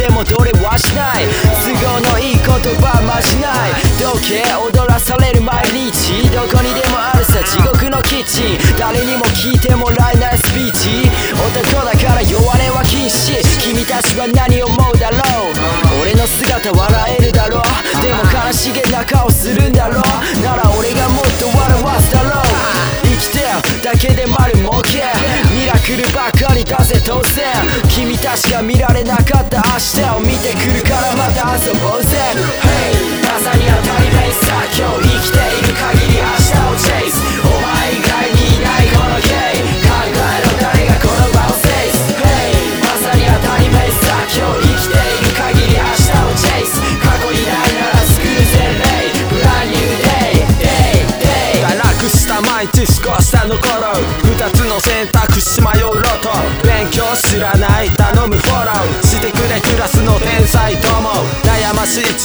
して戻れはしない。都合のいい言葉まじない。時計踊らされる毎日。どこにでもあるさ地獄のキッチン誰にも聞いてもらえないスピーチ。男だから弱音は禁止。君たちは何を思うだろう。俺の姿笑えるだろう。でも悲しげな顔するんだろう。なら俺がもっと笑わすだろう。生きてるだけで丸儲け。ミラクルばかり出せ当然君たちが見られなかった明日を見てくるからまた遊ぼうぜ。Hey! まさに当たり前さ今日生きている限り明日をチェイス。お前以外にいないこのゲイ。考えろ誰がこの場を制す Hey! まさに当たり前さ今日生きている限り明日をチェイス。過去にないなら作るぜレイブランニューデイ。デイデイ。堕落した毎日少しさの頃。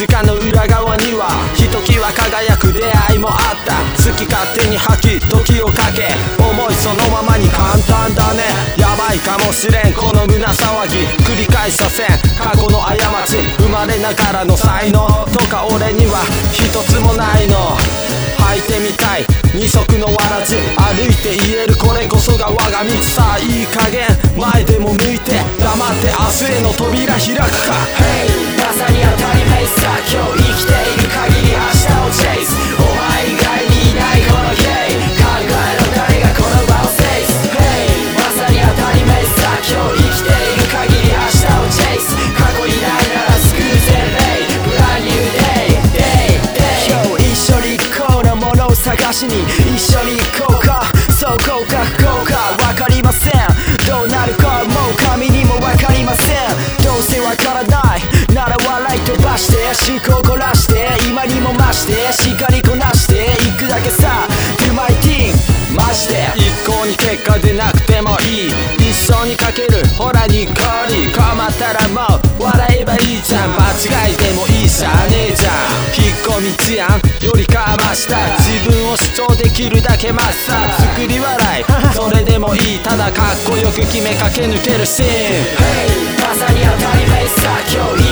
時間の裏側にはひときわ輝く出会いもあった。好き勝手に吐き時をかけ思いそのままに簡単だねやばいかもしれん。この胸騒ぎ。繰り返させん。過去の過ち。生まれながらの才能。とか俺には。一つもないの。履いてみたい。二足のわらじ。歩いて言える。これこそが我が道さあいい加減。前でも向いて。黙って明日への扉開くか。Hey! しに一緒に行こうか。そうこうか不幸か分かりません。どうなるかもう神にも分かりません。どうせ分からない。なら笑い飛ばして趣向凝らして今にも増してしっかりこなしていくだけさ。Do my thing マジで。一向に結果出なくてもいい。一生にかける。ほらにっこり困ったらもう笑えばいいじゃん。間違いでもいいじゃねえじゃん。引っ込み思案。よりかました。張できるだけますさあ作り笑い。それでもいい。ただかっこよく決めかけ抜けるシーン。Hey! まさに当たり前さ今日